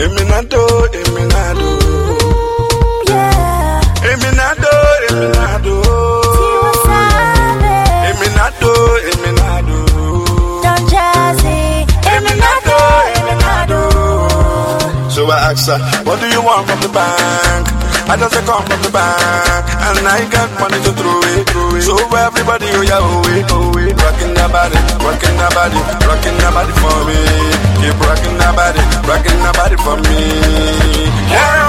Eminado, Eminado. Yeah. Eminado, Eminado. Eminado, Eminado. Don Jazzy. Eminado, Eminado. So I asked her, what do you want from the bank? I just say come from the bank, and I got money to throw it, throw it. So everybody, oh yeah, oh it, oh it, rocking that body, rocking that body, rocking that body for me. Keep rocking that body, rocking that body for me. Yeah,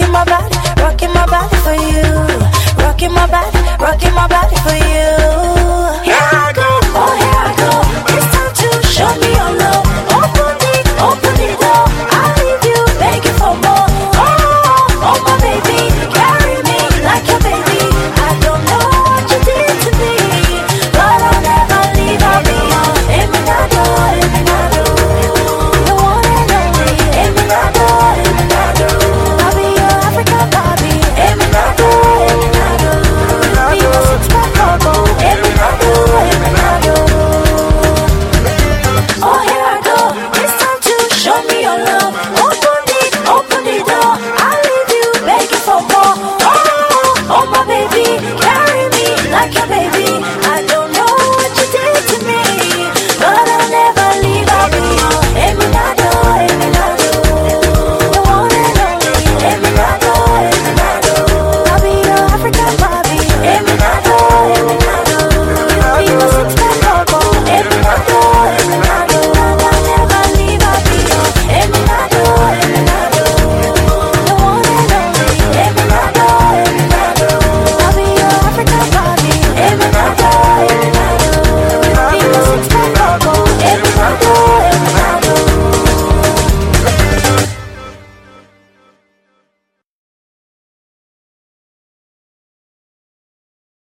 Rock my